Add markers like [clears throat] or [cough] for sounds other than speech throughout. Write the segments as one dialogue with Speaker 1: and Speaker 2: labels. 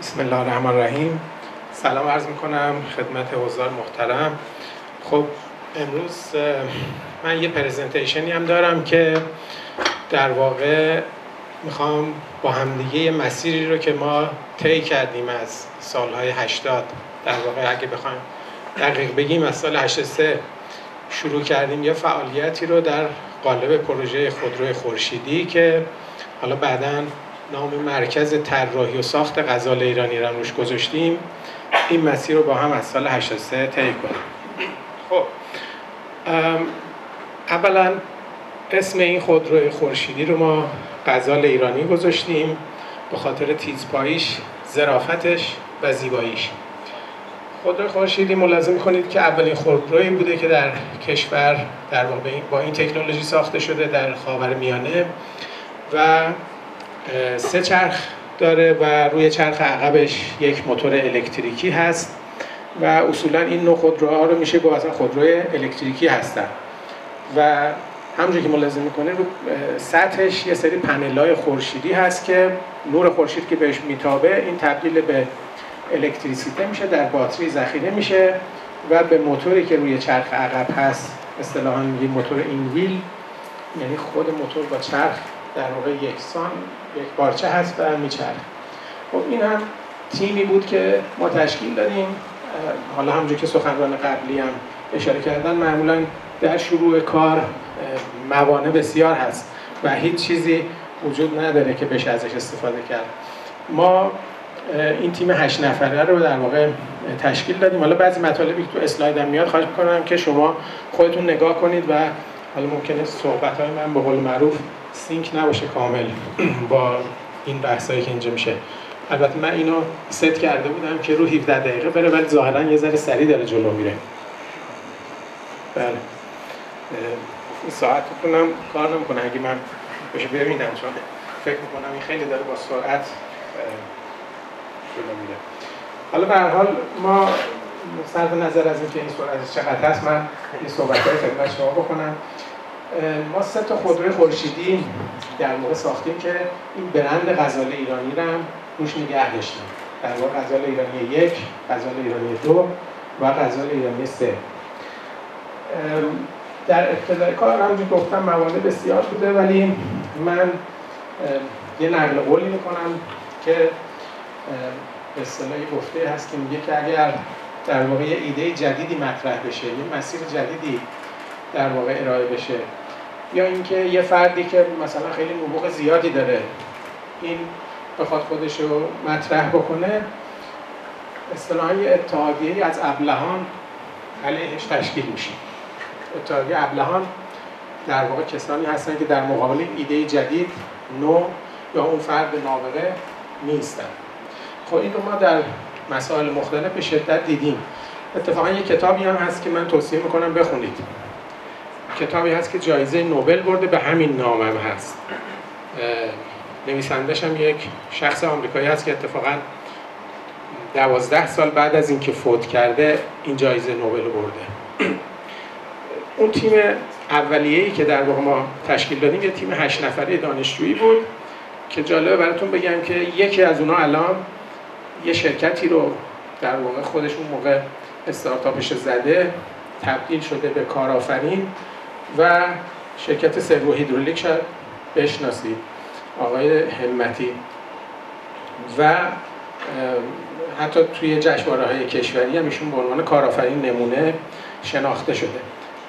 Speaker 1: بسم الله الرحمن الرحیم. سلام عرض می‌کنم خدمت حضار محترم. خب امروز من یه پرزنتیشنی هم دارم که در واقع می‌خوام با همدیگه یه مسیری رو که ما طی کردیم از سالهای 80 در واقع اگه بخوایم دقیق بگیم از سال 83 شروع کردیم یه فعالیتی رو در قالب پروژه خودروی خورشیدی که حالا بعدا نام مرکز طراحی و ساخت غزال ایرانی را روش گذاشتیم. این مسیر رو با هم از سال 83 طی کنیم. خب. اولا اسم این خودروی خورشیدی رو ما غزال ایرانی گذاشتیم به خاطر تیزپاییش ظرافتش و زیباییش. خودروی خورشیدی ملاحظه کنید که اولین خودرویی بوده که در کشور در با این تکنولوژی ساخته شده در خاور میانه و سه چرخ داره و روی چرخ عقبش یک موتور الکتریکی هست و اصولا این نوع خودروها رو میشه با اصلا خودروی الکتریکی هستن. و همونجوری که ملاحظه می‌کنه رو سطحش یه سری پنل خورشیدی هست که نور خورشید که بهش میتابه این تبدیل به الکتریسیته میشه در باتری ذخیره میشه و به موتوری که روی چرخ عقب هست اصطلاحا میگیم موتور این ویل یعنی خود موتور با چرخ در واقع یکسان یک بارچه هست و میچرخ خب این هم تیمی بود که ما تشکیل دادیم. حالا همونجور که سخنران قبلی هم اشاره کردن معمولا در شروع کار موانع بسیار هست و هیچ چیزی وجود نداره که بشه ازش استفاده کرد. ما این تیم هشت نفره رو در واقع تشکیل دادیم. حالا بعضی مطالبی که تو اسلایدم میاد خواهش می‌کنم که شما خودتون نگاه کنید و حالا ممکنه صحبت های من به قول معروف سینک نباشه کامل [clears throat] با این بحثایی که اینجا میشه. البته من اینو ست کرده بودم که رو 17 دقیقه بره ولی ظاهرا یه ذره سریع داره جلو میره. بله. این ساعتتون هم کار نمی‌کنه. اگه من بشه ببینم چون فکر می‌کنم این خیلی داره با سرعت جلو میره. حالا به حال ما صرف نظر از اینکه این سرعت چقدر هست من این صحبت های خدمت شما بکنم. ما سه تا خودروی خورشیدی در موقع ساختیم که این برند غزال ایرانی رو هم روش نگه داشتیم. در واقع غزال ایرانی یک، غزال ایرانی دو و غزال ایرانی سه. در ابتدای کار همونجور گفتم موانع بسیار بوده ولی من یه نقل قولی می‌کنم که به اصطلاحی گفته هست که میگه که اگر در واقع یه ایده جدیدی مطرح بشه یه مسیر جدیدی در واقع ارائه بشه یا اینکه یه فردی که مثلا خیلی نبوغ زیادی داره این بخواد خودش رو مطرح بکنه اصطلاحا یه اتحادیه از ابلهان علیهش تشکیل میشه. اتحادیه ابلهان در واقع کسانی هستن که در مقابل ایده جدید نو یا اون فرد نابغه نیستن. خب این رو ما در مسائل مختلف به شدت دیدیم. اتفاقا یه کتابی هم هست که من توصیه می‌کنم بخونید. کتابی هست که جایزه نوبل برده به همین نام هم هست. نویسندش هم یک شخص آمریکایی هست که اتفاقا دوازده سال بعد از اینکه فوت کرده این جایزه نوبل برده. اون تیم اولیه‌ای که در واقع ما تشکیل دادیم یه تیم هشت نفره دانشجویی بود که جالبه براتون بگم که یکی از اونها الان یه شرکتی رو در واقع خودش اون موقع استارتاپش زده تبدیل شده به کارآفرین. و شرکت سرو هیدرولیک شاید بشناسید. آقای همتی و حتی توی جشنواره های کشوری هم ایشون به عنوان کارآفرین نمونه شناخته شده.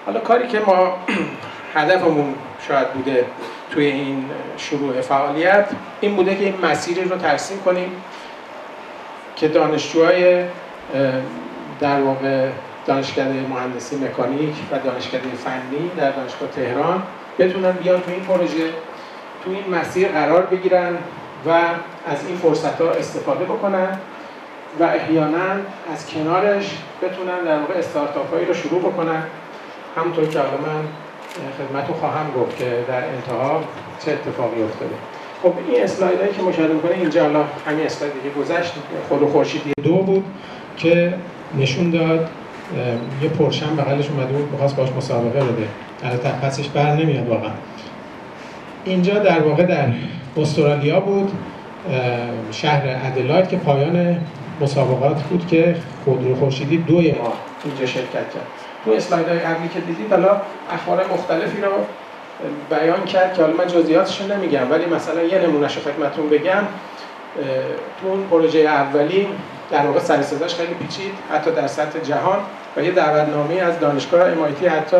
Speaker 1: حالا کاری که ما [clears throat] هدفمون شاید بوده توی این شروع فعالیت این بوده که این مسیری رو ترسیم کنیم که دانشجوهای در واقع دانشکده مهندسی مکانیک و دانشکده فنی در دانشگاه تهران بتونن بیان تو این پروژه تو این مسیر قرار بگیرن و از این فرصت ها استفاده بکنن و احیانا از کنارش بتونن در واقع استارتاپ هایی رو شروع بکنن. همونطور که حالا من خدمتتون خواهم گفت که در انتها چه اتفاقی افتاده. خب این اسلایدهایی که مشاهده می‌کنه اینجا حالا همین اسلاید دیگه گذشت خود خورشیدی دو بود که نشون داد یه پرشن بغلش اومده بود می‌خواست باش مسابقه بده. البته پسش بر نمیاد واقعا. اینجا در واقع در استرالیا بود شهر ادلاید که پایان مسابقات بود که خودرو خورشیدی دوی ما اینجا شرکت کرد. تو اسلاید های قبلی که دیدید حالا اخبار مختلفی رو بیان کرد که حالا من جزئیاتش نمیگم ولی مثلا یه نمونهش رو خدمتتون بگم. تو اون پروژه اولی در واقع سر خیلی پیچید حتی در سطح جهان. و یه دعوتنامه از دانشگاه MIT حتی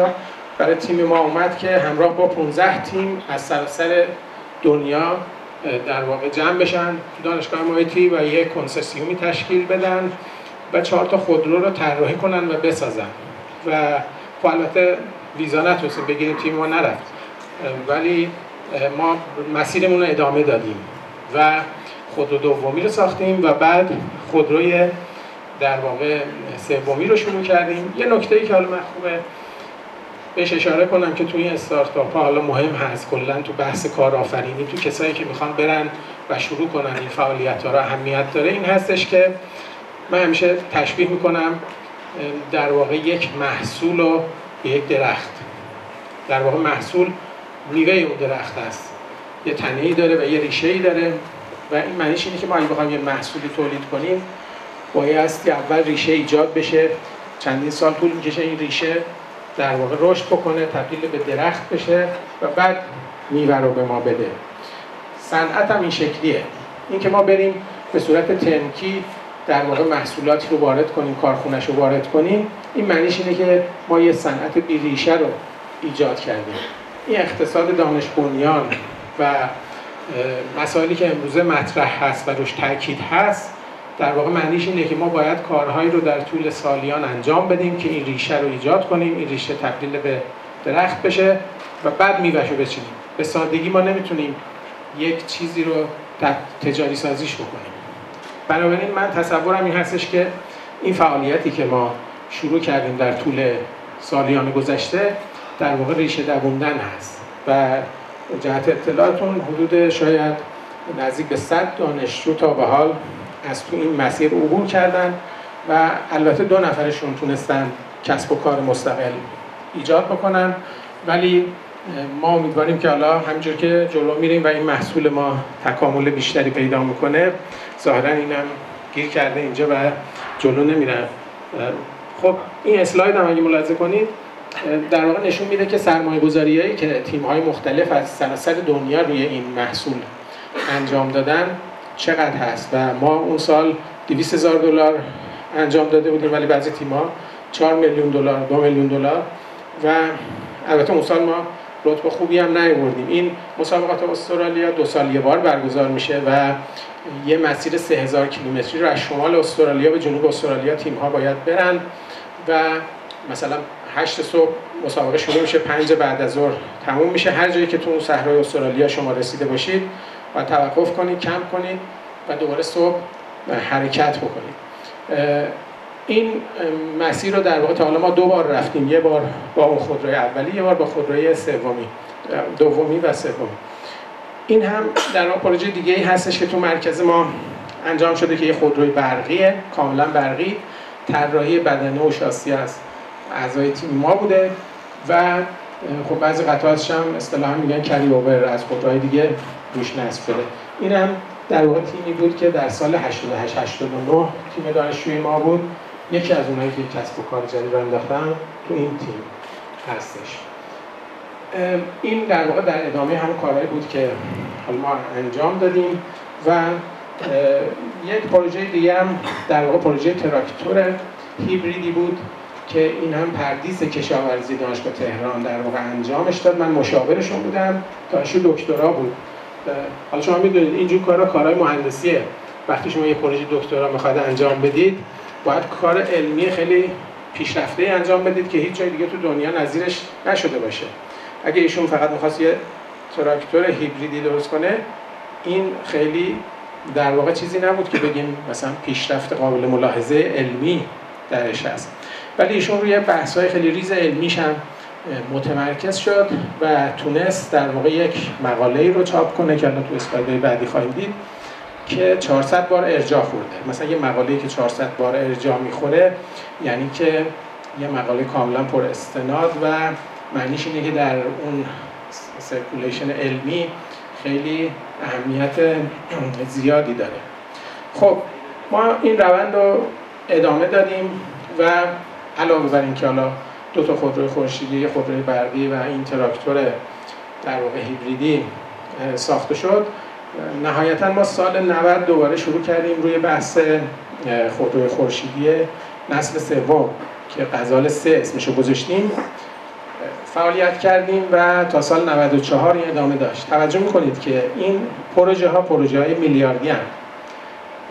Speaker 1: برای تیم ما اومد که همراه با 15 تیم از سراسر دنیا در واقع جمع بشن تو دانشگاه MIT و یه کنسرسیومی تشکیل بدن و چهار تا خودرو رو طراحی کنن و بسازن. و خب البته ویزا نتونستیم بگیریم تیم ما نرفت. ولی ما مسیرمون رو ادامه دادیم و خودرو دومی رو ساختیم و بعد خودروی در واقع سومی رو شروع کردیم. یه نکته ای که حالا من خوبه بهش اشاره کنم که توی این استارتاپ ها حالا مهم هست. کلا تو بحث کارآفرینی تو کسایی که می‌خوان برن و شروع کنن این فعالیت ها را اهمیت داره. این هستش که من همیشه تشبیه می‌کنم در واقع یک محصول و یک درخت. در واقع محصول میوه اون درخت است. یه تنه ای داره و یه ریشه ای داره و این معنیش اینه که ما اگه بخوایم یه محصولی تولید کنیم بایستی اول ریشه ایجاد بشه. چندین سال طول می‌کشه این ریشه در واقع رشد بکنه تبدیل به درخت بشه و بعد میوه رو به ما بده. صنعت هم این شکلیه. این که ما بریم به صورت تنکی در واقع محصولاتی رو وارد کنیم کارخونش رو وارد کنیم این معنیش اینه که ما یه صنعت بی ریشه رو ایجاد کردیم. این اقتصاد دانش بنیان و مسائلی که امروزه مطرح هست و روش تاکید هست در واقع معنیش اینه که ما باید کارهایی رو در طول سالیان انجام بدیم که این ریشه رو ایجاد کنیم این ریشه تبدیل به درخت بشه و بعد میوهشو بچینیم. به سادگی ما نمی‌تونیم یک چیزی رو تجاری سازیش بکنیم. بنابراین من تصورم این هستش که این فعالیتی که ما شروع کردیم در طول سالیان گذشته در واقع ریشه دووندن هست و جهت اطلاعاتون حدود شاید نزدیک به 100 دانشجو تا به حال از تو این مسیر عبور کردن و البته دو نفرشون تونستن کسب و کار مستقل ایجاد بکنن. ولی ما امیدواریم که حالا همینجور که جلو میریم و این محصول ما تکامل بیشتری پیدا می‌کنه ظاهرا اینم گیر کرده اینجا و جلو نمیره خب این اسلاید هم اگه ملاحظه کنید در واقع نشون میده که سرمایه گذاریایی که تیم های مختلف از سراسر دنیا روی این محصول انجام دادن چقدر هست و ما اون سال 200 هزار دلار انجام داده بودیم ولی بعضی تیم‌ها 4 میلیون دلار 2 میلیون دلار. و البته اون سال ما رتبه خوبی هم نیوردیم این مسابقات استرالیا دو سال یه بار برگزار میشه و یه مسیر 3000 کیلومتری رو از شمال استرالیا به جنوب استرالیا تیم ها باید برن و مثلا 8 صبح مسابقه شروع میشه 5 بعد از ظهر تموم میشه. هر جایی که تو اون صحرای استرالیا شما رسیده باشید و توقف کنید کم کنید و دوباره صبح حرکت بکنید این مسیر رو در واقع تا حالا ما دو بار رفتیم. یه بار با اون خودروی اولی یه بار با خودروی سومی دومی و سومی. این هم در واقع پروژه دیگه ای هستش که تو مرکز ما انجام شده که یه خودروی برقیه کاملا برقی. طراحی بدنه و شاسی از اعضای تیم ما بوده و خب بعضی قطعاتش هم اصطلاحا میگن کری اوور از خودروهای دیگه. روش نصب شده. این هم در واقع تیمی بود که در سال 88 89 تیم دانشجوی ما بود. یکی از اونایی که کسب و کار جدید رو انداختن تو این تیم هستش. این در واقع در ادامه هم کارهایی بود که ما انجام دادیم و یک پروژه دیگه هم در واقع پروژه تراکتور هیبریدی بود که این هم پردیس کشاورزی دانشگاه تهران در واقع انجامش داد. من مشاورشون بودم. دانشجو دکترا بود. حالا شما می‌دونید اینجور کارا کارهای مهندسیه. وقتی شما یه پروژه دکترا می‌خواید انجام بدید باید کار علمی خیلی پیشرفته انجام بدید که هیچ جای دیگه تو دنیا نظیرش نشده باشه. اگه ایشون فقط می‌خواست یه تراکتور هیبریدی درست کنه این خیلی در واقع چیزی نبود که بگیم مثلا پیشرفت قابل ملاحظه علمی درش هست. ولی ایشون روی بحث های خیلی ریز علمیش هم متمرکز شد و تونست در واقع یک مقاله رو چاپ کنه که الان تو اسلایدهای بعدی خواهیم دید که 400 بار ارجاع خورده. مثلا یه مقاله که 400 بار ارجاع می‌خوره یعنی که یه مقاله کاملا پر استناد و معنیش اینه که در اون circulation علمی خیلی اهمیت زیادی داره. خب ما این روند رو ادامه دادیم و علاوه بر اینکه حالا دو تا خودروی خورشیدی خودروی برقی و این تراکتور در واقع هیبریدی ساخته شد. نهایتا ما سال 90 دوباره شروع کردیم روی بحث خودروی خورشیدی نسل سوم که غزال سه اسمشو گذاشتیم. فعالیت کردیم و تا سال 94 این ادامه داشت. توجه می‌کنید که این پروژه ها پروژه های میلیاردی هم.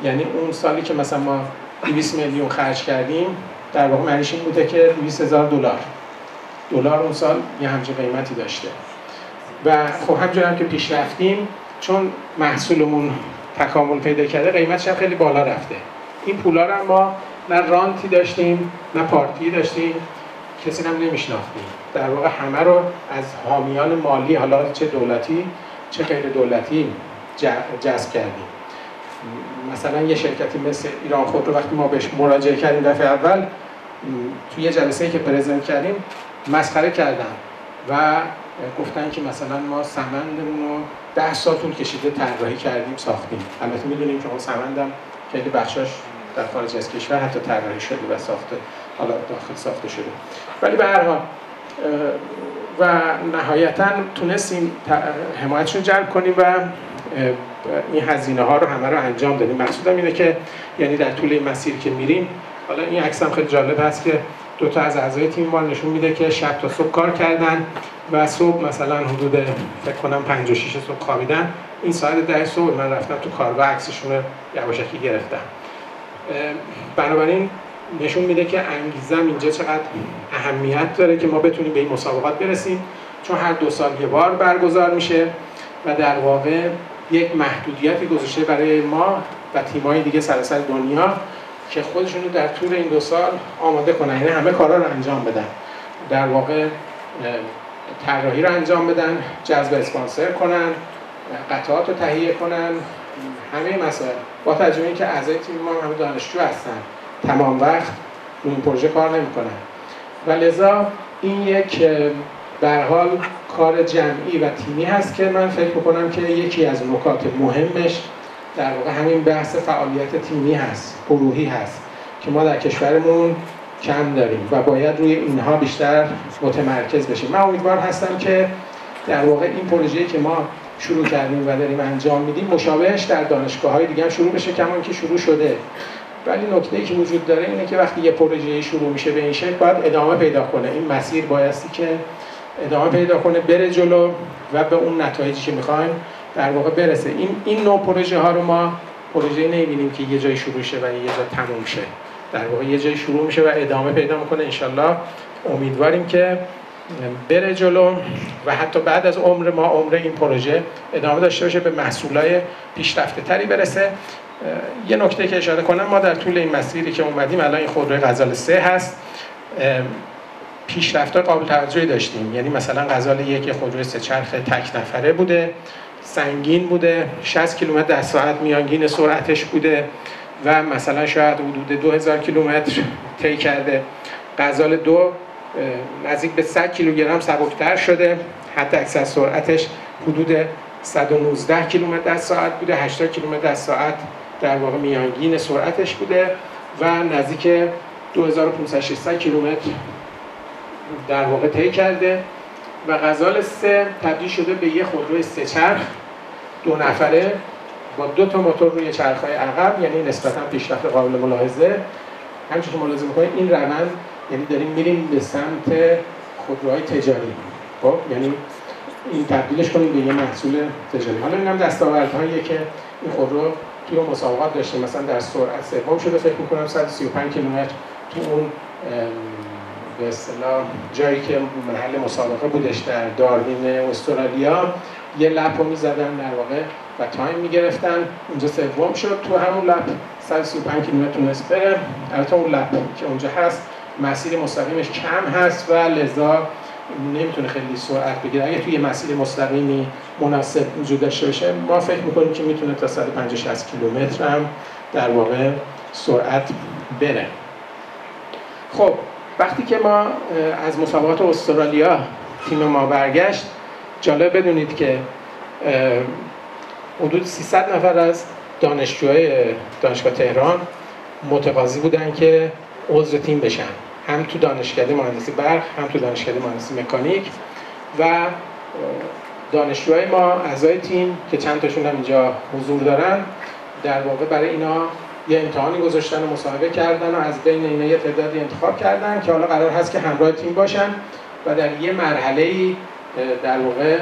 Speaker 1: یعنی اون سالی که مثلا ما 200 میلیون خرج کردیم در واقع معنیش این بوده که 200 هزار دلار. دلار اون سال یه همچین قیمتی داشته. و خب همجور هم که پیش رفتیم چون محصولمون تکامل پیدا کرده قیمتش هم خیلی بالا رفته. این پولا رو ما نه رانتی داشتیم نه پارتی داشتیم کسی هم نمیشناختیم. در واقع همه رو از حامیان مالی حالا چه دولتی چه غیر دولتی جذب کردیم. مثلا یه شرکتی مثل ایران خود رو وقتی ما بهش مراجعه کردیم دفعه اول توی یه جلسه که پرزنت کردیم مسخره کردن و گفتن که مثلا ما سمندمون رو ده سال طول کشیده طراحی کردیم ساختیم. البته می‌دونیم که اون سمندم خیلی بخشاش در خارج از کشور حتی طراحی شده و ساخته حالا داخل ساخته شده. ولی به هر حال و نهایتا تونستیم حمایتشون جلب کنیم و این هزینه ها رو همه رو انجام دادیم. مقصودم اینه که یعنی در طول این مسیر که میریم حالا این عکس هم خیلی جالب هست که دو تا از اعضای تیم ما نشون میده که شب تا صبح کار کردن و صبح مثلا حدود فکر کنم 5 و 6 صبح خوابیدن. این ساعت 10 صبح من رفتم تو کارگاه عکسشون رو یواشکی گرفتم. بنابراین نشون میده که انگیزم اینجا چقدر اهمیت داره که ما بتونیم به این مسابقات برسیم. چون هر دو سال یه بار برگزار میشه و در واقع یک محدودیتی گذاشته برای ما و تیمای دیگه سراسر دنیا که خودشون در طول این دو سال آماده کنن. یعنی همه کارا رو انجام بدن. در واقع طراحی رو انجام بدن جذب اسپانسر کنن قطعات رو تهیه کنن همه مسائل. با تجربه که اعضای تیم ما همه دانشجو هستن تمام وقت این پروژه کار نمی‌کنن. و لذا این یک در حال کار جمعی و تیمی هست که من فکر می‌کنم که یکی از نکات مهمش در واقع همین بحث فعالیت تیمی هست گروهی هست که ما در کشورمون کم داریم و باید روی اینها بیشتر متمرکز بشیم. من امیدوار هستم که در واقع این پروژه‌ای که ما شروع کردیم و داریم انجام میدیم مشابهش در دانشگاه های دیگه هم شروع بشه کمان که شروع شده. ولی نکته ای که وجود داره اینه که وقتی یه پروژه شروع میشه به این شکل باید ادامه پیدا کنه. این مسیر بایستی که ادامه پیدا کنه بره جلو و به اون نتایجی که می‌خوایم در واقع برسه. این این نوع پروژه ها رو ما پروژه نمی‌بینیم که یه جای شروع شه و یه جا تموم شه. در واقع یه جای شروع میشه و ادامه پیدا می‌کنه انشالله. امیدواریم که بره جلو و حتی بعد از عمر ما عمر این پروژه ادامه داشته باشه به محصولای پیشرفته تری برسه. یه نکته که اشاره کنم ما در طول این مسیری که اومدیم الان این خودروی غزال سه هست. پیشرفت قابل توجهی داشتیم. یعنی مثلا غزال یک خودروی سه چرخ تک نفره بوده سنگین بوده 60 کیلومتر در ساعت میانگین سرعتش بوده و مثلا شاید حدود 2000 کیلومتر طی کرده. غزال دو نزدیک به 100 کیلوگرم سبکتر شده. حتی اکثر سرعتش حدود 119 کیلومتر در ساعت بوده. 80 کیلومتر در ساعت در واقع میانگین سرعتش بوده و نزدیک 2500 کیلومتر در واقع طی کرده و غزال سه تبدیل شده به یه خودروی سه چرخ. دو نفره با دو تا موتور روی چرخهای عقب یعنی نسبتا پیشرفت قابل ملاحظه. همچون که ملاحظه می‌کنید این روند یعنی داریم میریم به سمت خودروهای تجاری. خب یعنی این تبدیلش کنیم به یه محصول تجاری. حالا اینم دستاوردهاییه که این خودرو توی مسابقات داشته. مثلا در سرعت سوم شده فکر می‌کنم 135 کیلومتر تو اون به اصطلاح جایی که محل مسابقه بودش در داروین استرالیا یه لپ رو می‌زدن در واقع و تایم می‌گرفتن. اونجا سوم شد. تو همون لپ 135 کیلومتر تونست بره. البته اون لپ که اونجا هست مسیر مستقیمش کم هست و لذا نمی‌تونه خیلی سرعت بگیره. اگه توی مسیر مستقیمی مناسب وجود داشته باشه ما فکر می‌کنیم که می‌تونه تا 150 60 کیلومتر هم در واقع سرعت بره. وقتی که ما از مسابقات استرالیا تیم ما برگشت جالب بدونید که حدود 300 نفر از دانشجوهای دانشگاه تهران متقاضی بودن که عضو تیم بشن. هم تو دانشکده مهندسی برق هم تو دانشکده مهندسی مکانیک و دانشجوهای ما اعضای تیم که چند تاشون هم اینجا حضور دارن در واقع برای اینا یه امتحانی گذاشتن و مصاحبه کردن و از بین اینا یه تعدادی انتخاب کردن که حالا قرار هست که همراه تیم باشن و در یه مرحله ای در واقع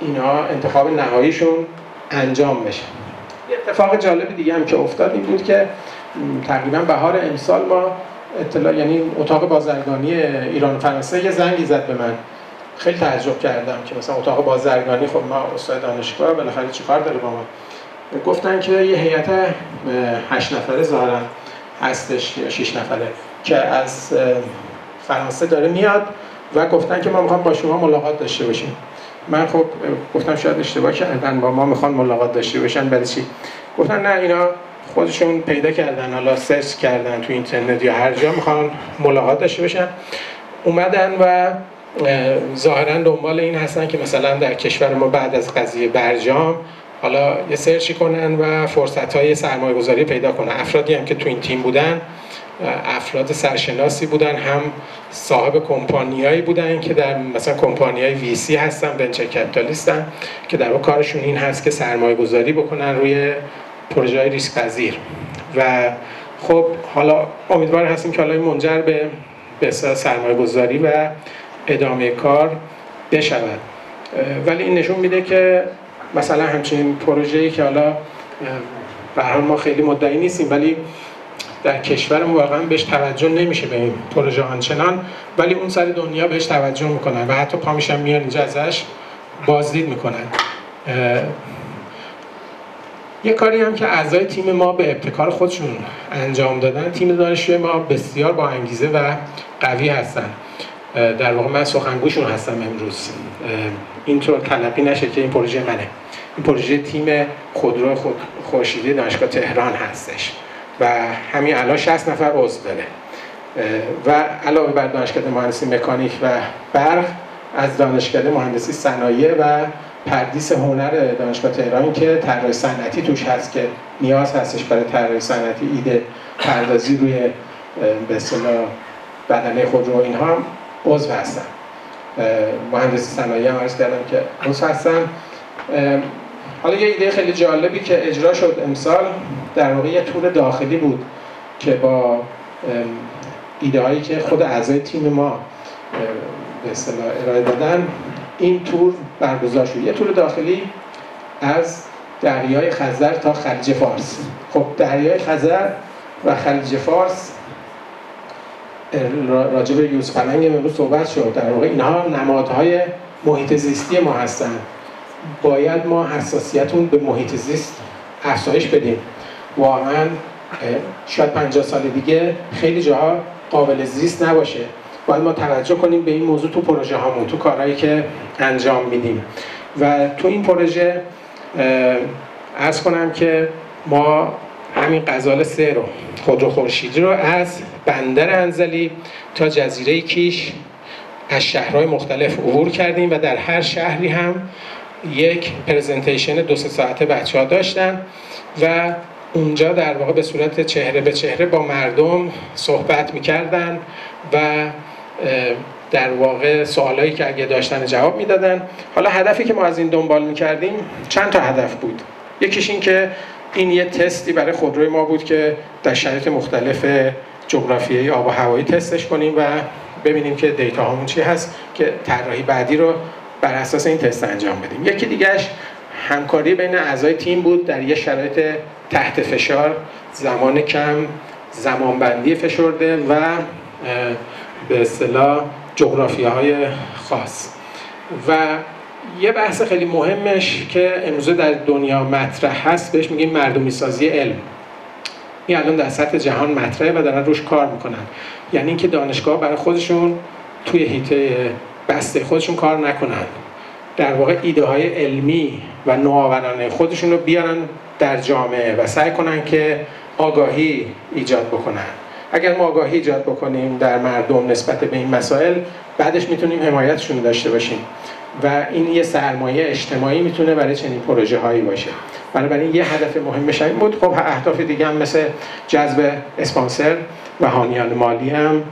Speaker 1: اینا انتخاب نهاییشون انجام بشه. یه اتفاق جالب دیگه هم که افتاد این بود که تقریبا بهار امسال ما اطلاع یعنی اتاق بازرگانی ایران و فرانسه یه زنگی زد به من. خیلی تعجب کردم که مثلا اتاق بازرگانی خب ما استاد دانشگاه بالاخره چیکار داره با ما؟ گفتن که یه هیئت هشت نفره ظاهرا هستش یا 6 نفره که از فرانسه داره میاد و گفتن که ما می‌خوام با شما ملاقات داشته باشیم. من خب گفتم شاید اشتباه کردن با ما می‌خوان ملاقات داشته باشن برای چی؟ گفتن نه اینا خودشون پیدا کردن حالا سرچ کردن تو اینترنت یا هر جا می‌خوان ملاقات داشته باشن. اومدن و ظاهرا دنبال این هستن که مثلا در کشور ما بعد از قضیه برجام حالا یه سرچی کنن و فرصت های سرمایه گذاری پیدا کنن. افرادی هم که تو این تیم بودن افراد سرشناسی بودن هم صاحب کمپانیایی بودن که در مثلا کمپانی های ویسی هستن ونچر کپیتالیستن که در کارشون این هست که سرمایه گذاری بکنن روی پروژه های ریسک پذیر و خب حالا امیدوار هستیم که حالا این منجر به به سرمایه گذاری و ادامه کار بشود. ولی این نشون میده که مثلا همچنین پروژه‌ای که حالا به ما خیلی مدعی نیستیم ولی در کشورمون واقعا بهش توجه نمیشه به این پروژه آنچنان ولی اون سر دنیا بهش توجه می‌کنن و حتی پا میشن میان اینجا ازش بازدید می‌کنن. یه کاری هم که اعضای تیم ما به ابتکار خودشون انجام دادن تیم دانشجوی ما بسیار با انگیزه و قوی هستن. در واقع من سخنگوشون هستم امروز. اینطور تلقی نشه که این پروژه منه. این پروژه تیم خودرو خود خورشیدی دانشگاه تهران هستش. و همین الان 60 نفر عضو داره. و علاوه بر دانشکده مهندسی مکانیک و برق از دانشکده مهندسی صنایع و پردیس هنر دانشگاه تهران که طراحی صنعتی توش هست که نیاز هستش برای طراحی صنعتی ایده پردازی روی به اصطلاح بدنه خودرو اینها عضو هستن. مهندسی صنایع هم عرض کردم که عضو هستن. حالا یه ایده خیلی جالبی که اجرا شد امسال در واقع یه تور داخلی بود که با ایده که خود اعضای تیم ما به اصطلاح ارائه دادن این تور برگزار شد. یه تور داخلی از دریای خزر تا خلیج فارس. خب دریای خزر و خلیج فارس راجع به یوز پلنگ امروز صحبت شد. در واقع اینها نمادهای محیط زیستی ما هستند باید ما حساسیتون به محیط زیست افزایش بدیم. واقعا شاید 50 سال دیگه خیلی جاها قابل زیست نباشه. باید ما توجه کنیم به این موضوع تو پروژه هامون تو کارهایی که انجام میدیم. و تو این پروژه ارز کنم که ما همین غزال سه رو خودرو خورشیدی رو از بندر انزلی تا جزیره کیش از شهرهای مختلف عبور کردیم و در هر شهری هم یک پرزنتیشن دو سه ساعته بچه ها داشتن و اونجا در واقع به صورت چهره به چهره با مردم صحبت می‌کردن و در واقع سوالایی که اگه داشتن جواب می‌دادن. حالا هدفی که ما از این دنبال می‌کردیم چند تا هدف بود. یکیش این که این یه تستی برای خودروی ما بود که در شرایط مختلف جغرافیایی آب و هوایی تستش کنیم و ببینیم که دیتا همون چی هست که طراحی بعدی رو بر اساس این تست انجام بدیم. یکی دیگهش همکاری بین اعضای تیم بود در یه شرایط تحت فشار زمان کم زمانبندی فشرده و به اصطلاح جغرافی های خاص. و یه بحث خیلی مهمش که امروزه در دنیا مطرح هست بهش میگیم مردمی سازی علم. این الان در سطح جهان مطرحه و دارن روش کار می‌کنن. یعنی اینکه دانشگاه برای خودشون توی هیته بسته خودشون کار نکنن. در واقع ایده های علمی و نوآورانه خودشون رو بیارن در جامعه و سعی کنن که آگاهی ایجاد بکنن. اگر ما آگاهی ایجاد بکنیم در مردم نسبت به این مسائل بعدش می‌تونیم حمایتشون داشته باشیم. و این یه سرمایه اجتماعی می‌تونه برای چنین پروژه هایی باشه. بنابراین یه هدف مهمش این بود. خب اهداف دیگه هم مثل جذب اسپانسر و حامیان مالی هم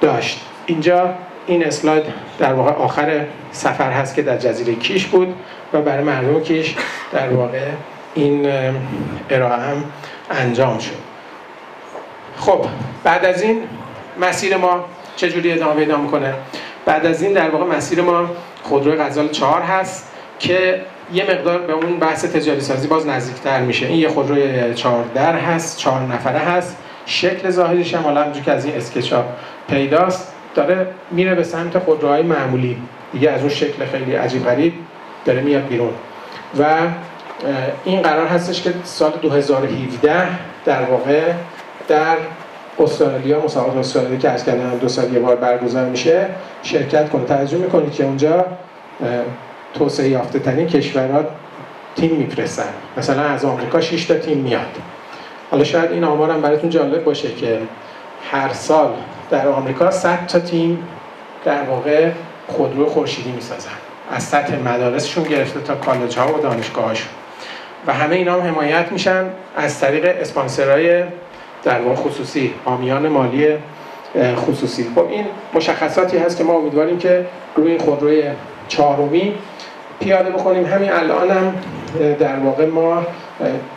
Speaker 1: داشت. اینجا این اسلاید در واقع آخر سفر هست که در جزیره کیش بود و برای مردم کیش در واقع این ارائه هم انجام شد. خب بعد از این مسیر ما چجوری ادامه پیدا می‌کنه؟ بعد از این در واقع مسیر ما خودرو غزال چهار هست که یه مقدار به اون بحث تجاری سازی باز نزدیکتر میشه. این یه خودروی چهار در هست چهار نفره هست. شکل ظاهریش هم حالا که از این اسکچا پیداست داره میره به سمت خودروهای معمولی. دیگه از اون شکل خیلی عجیب غریب داره میاد بیرون. و این قرار هستش که سال 2017 در واقع در استرالیا مسابقات استرالیا که از کردن دو سال یه بار برگزار میشه شرکت کنه. توجه می‌کنید که اونجا توسعه یافته ترین کشورها تیم میفرستن. مثلا از آمریکا 6 تا تیم میاد. حالا شاید این آمار هم براتون جالب باشه که هر سال در آمریکا 100 تا تیم در واقع خودرو خورشیدی می‌سازن. از سطح مدارسشون گرفته تا کالج ها و دانشگاهاشون و همه اینا هم حمایت میشن از طریق اسپانسرهای در واقع خصوصی حامیان مالی خصوصی. خب این مشخصاتی هست که ما امیدواریم که روی خودروی چهارمی پیاده بکنیم. همین الان هم در واقع ما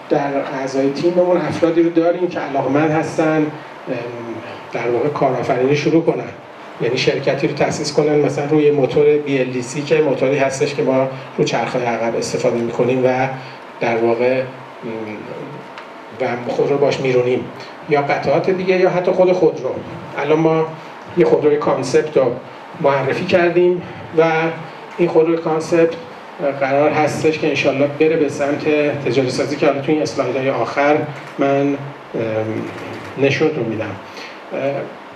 Speaker 1: در اعضای تیممون افرادی رو داریم که علاقمند هستن در واقع کارآفرینی شروع کنن. یعنی شرکتی رو تاسیس کنن مثلا روی موتور BLDC که موتوری هستش که ما رو چرخهای عقب استفاده می‌کنیم و در واقع و خودرو باش میرونیم. یا قطعات دیگه یا حتی خود خودرو. الان ما یه خودروی concept رو معرفی کردیم و این خودروی concept قرار هستش که انشالله بره به سمت تجاری سازی که حالا توی این اسلایدهای آخر من نشون رو میدم.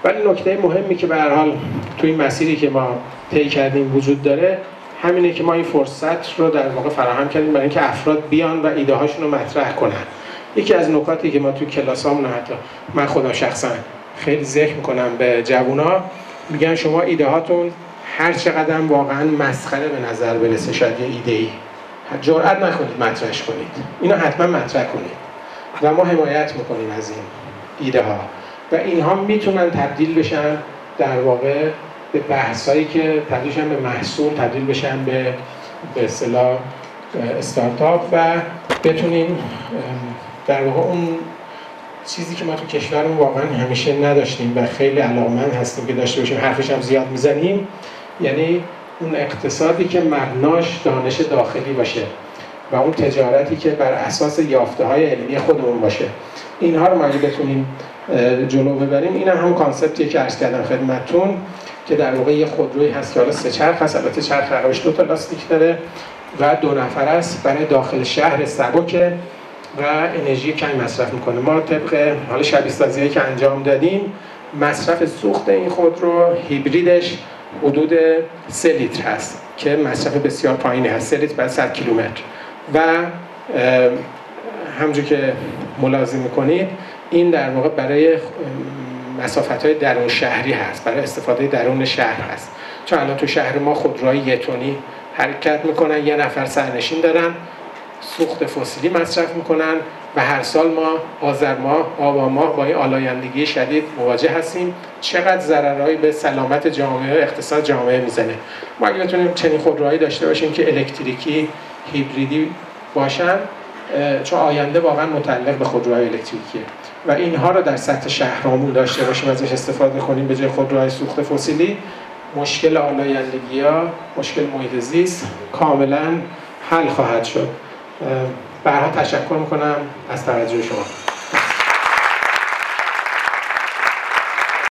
Speaker 1: ولی نکته مهمی که به هر حال توی این مسیری که ما طی کردیم وجود داره همینه که ما این فرصت رو در واقع فراهم کردیم برای اینکه افراد بیان و ایده هاشون رو مطرح کنن. یکی از نکاتی که ما توی کلاس همون حتی من خودم شخصا خیلی ذکر می‌کنم به جوونا میگن شما ایده هاتون هر چقدر واقعا مسخره به نظر برسه شاید یه ایده ای جرأت نکنید مطرحش کنید. اینو حتما مطرح کنید. و ما حمایت می‌کنیم از این ایده ها و اینها می‌تونن تبدیل بشن در واقع به بحثایی که تبدیل به محصول تبدیل بشن به به اصطلاح استارتاپ و بتونیم در واقع اون چیزی که ما تو کشورمون واقعا همیشه نداشتیم و خیلی علاقمند هستیم که داشته باشیم حرفش هم زیاد می‌زنیم. یعنی اون اقتصادی که مبناش دانش داخلی باشه و اون تجارتی که بر اساس یافته های علمی خودمون باشه. اینها رو ما بتونیم جلو ببریم؟ این هم همون کانسپتیه که عرض کردم خدمتتون که در واقع یه خودروی هست که حالا سه چرخ هست. البته چرخ دو تا لاستیک داره و دو نفر است. برای داخل شهر سبکه و انرژی کمی مصرف می‌کنه. ما طبق حالا شبیه که انجام دادیم مصرف سوخت این خودرو هیبریدش حدود 3 لیتر هست که مصرف بسیار پایینی هست. 3 لیتر بر 100 کیلومتر. و همونجور که ملاحظه می‌کنید این در واقع برای مسافت های درون شهری هست. برای استفاده درون شهر هست. چون الان تو شهر ما خودروهای یتونی حرکت می‌کنن یه نفر سرنشین دارن. سوخت فسیلی مصرف می‌کنن و هر سال ما آذر ماه آبان ماه با این آلایندگی شدید مواجه هستیم. چقدر ضررهایی به سلامت جامعه و اقتصاد جامعه می‌زنه. ما اگه بتونیم چنین خودروهایی داشته باشیم که الکتریکی هیبریدی باشن چون آینده واقعا متعلق به خودروهای الکتریکیه. و اینها رو در سطح شهرامون داشته باشیم ازش استفاده کنیم به جای خودروهای سوخت فسیلی. مشکل آلایندگی ها مشکل محیط زیست کاملا حل خواهد شد. برها تشکر می‌کنم از توجه شما.